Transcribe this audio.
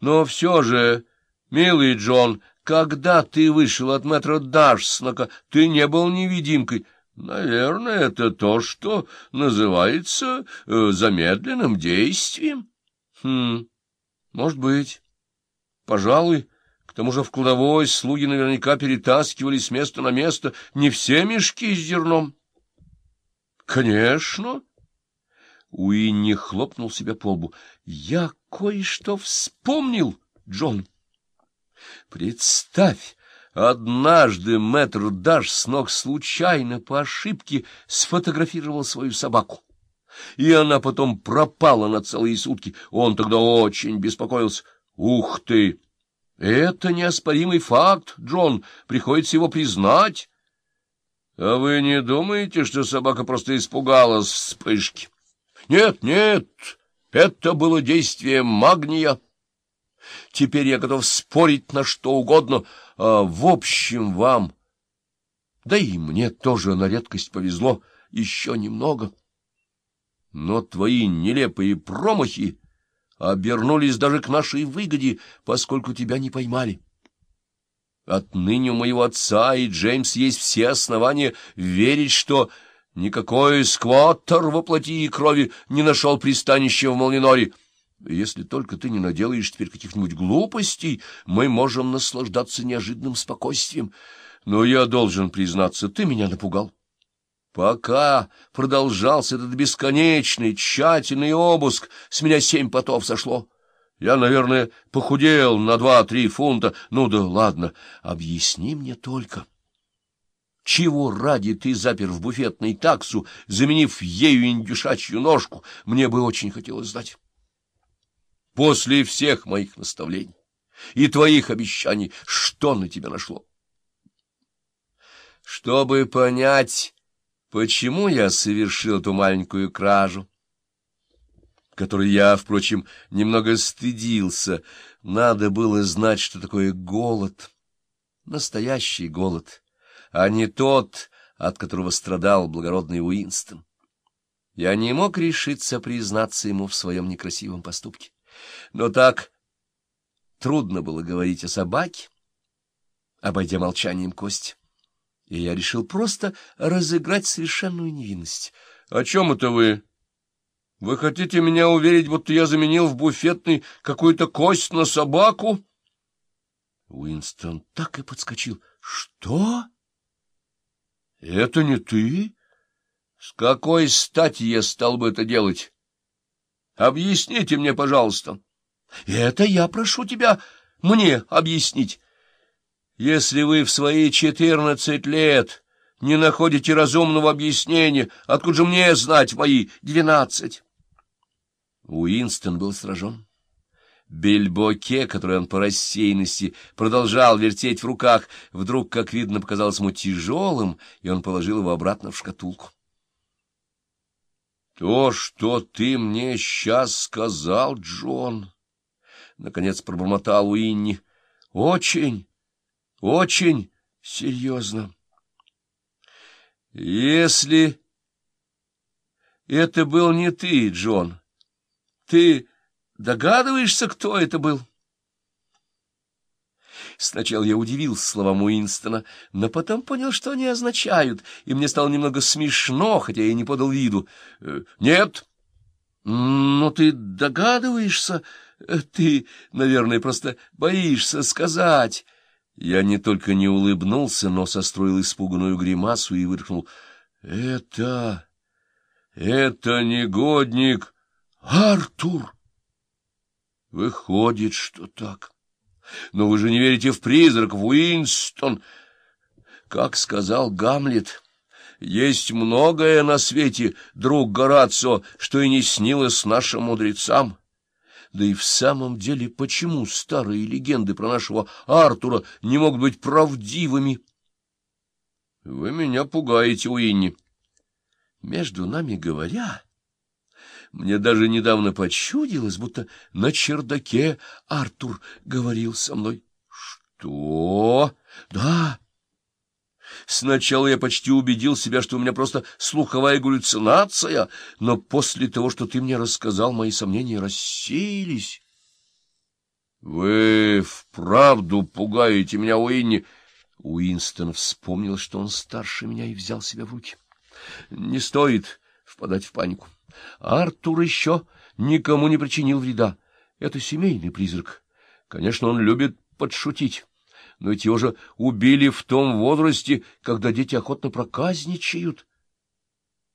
Но все же, милый Джон, когда ты вышел от мэтра Дашснака, ты не был невидимкой. Наверное, это то, что называется э, замедленным действием. Хм, может быть. Пожалуй. К тому же в кладовой слуги наверняка перетаскивали с места на место не все мешки с зерном. — Конечно. Уинни хлопнул себя по лбу. — Я кое-что вспомнил, Джон. Представь, однажды мэтр Даш с ног случайно по ошибке сфотографировал свою собаку. И она потом пропала на целые сутки. Он тогда очень беспокоился. Ух ты! Это неоспоримый факт, Джон, приходится его признать. А вы не думаете, что собака просто испугалась вспышки? Нет, нет, это было действие магния. Теперь я готов спорить на что угодно. А в общем, вам, да и мне тоже на редкость повезло, еще немного. Но твои нелепые промахи обернулись даже к нашей выгоде, поскольку тебя не поймали. Отныне у моего отца и Джеймс есть все основания верить, что никакой сквоттер во плоти и крови не нашел пристанища в Молниноре. Если только ты не наделаешь теперь каких-нибудь глупостей, мы можем наслаждаться неожиданным спокойствием. Но я должен признаться, ты меня напугал. Пока продолжался этот бесконечный, тщательный обыск, с меня семь потов сошло. Я, наверное, похудел на два-три фунта. Ну да ладно, объясни мне только. Чего ради ты запер в буфетной таксу, заменив ею индюшачью ножку? Мне бы очень хотелось знать. После всех моих наставлений и твоих обещаний, что на тебя нашло? Чтобы понять почему я совершил эту маленькую кражу, которой я, впрочем, немного стыдился. Надо было знать, что такое голод, настоящий голод, а не тот, от которого страдал благородный Уинстон. Я не мог решиться признаться ему в своем некрасивом поступке. Но так трудно было говорить о собаке, обойдя молчанием кость и я решил просто разыграть совершенную невинность. — О чем это вы? Вы хотите меня уверить, будто я заменил в буфетной какую-то кость на собаку? Уинстон так и подскочил. — Что? — Это не ты? С какой стати я стал бы это делать? Объясните мне, пожалуйста. — Это я прошу тебя мне объяснить. Если вы в свои четырнадцать лет не находите разумного объяснения, откуда же мне знать мои двенадцать? Уинстон был сражен. Бельбоке, который он по рассеянности продолжал вертеть в руках, вдруг, как видно, показалось ему тяжелым, и он положил его обратно в шкатулку. — То, что ты мне сейчас сказал, Джон, — наконец пробормотал Уинни, — очень очень серьезно. Если это был не ты, Джон, ты догадываешься, кто это был? Сначала я удивился словам Уинстона, но потом понял, что они означают, и мне стало немного смешно, хотя я не подал виду. «Э, — Нет. — Ну, ты догадываешься? Ты, наверное, просто боишься сказать... Я не только не улыбнулся, но состроил испуганную гримасу и выркнул. — Это... это негодник Артур! Выходит, что так. Но вы же не верите в призрак, Уинстон. Как сказал Гамлет, есть многое на свете, друг Горацио, что и не снилось нашим мудрецам. Да и в самом деле, почему старые легенды про нашего Артура не могут быть правдивыми? — Вы меня пугаете, Уинни. Между нами говоря, мне даже недавно почудилось, будто на чердаке Артур говорил со мной. — Что? — Да. Сначала я почти убедил себя, что у меня просто слуховая галлюцинация, но после того, что ты мне рассказал, мои сомнения рассеялись. — Вы вправду пугаете меня, Уинни? Уинстон вспомнил, что он старше меня, и взял себя в руки. — Не стоит впадать в панику. Артур еще никому не причинил вреда. Это семейный призрак. Конечно, он любит подшутить. Но ведь его же убили в том возрасте, когда дети охотно проказничают.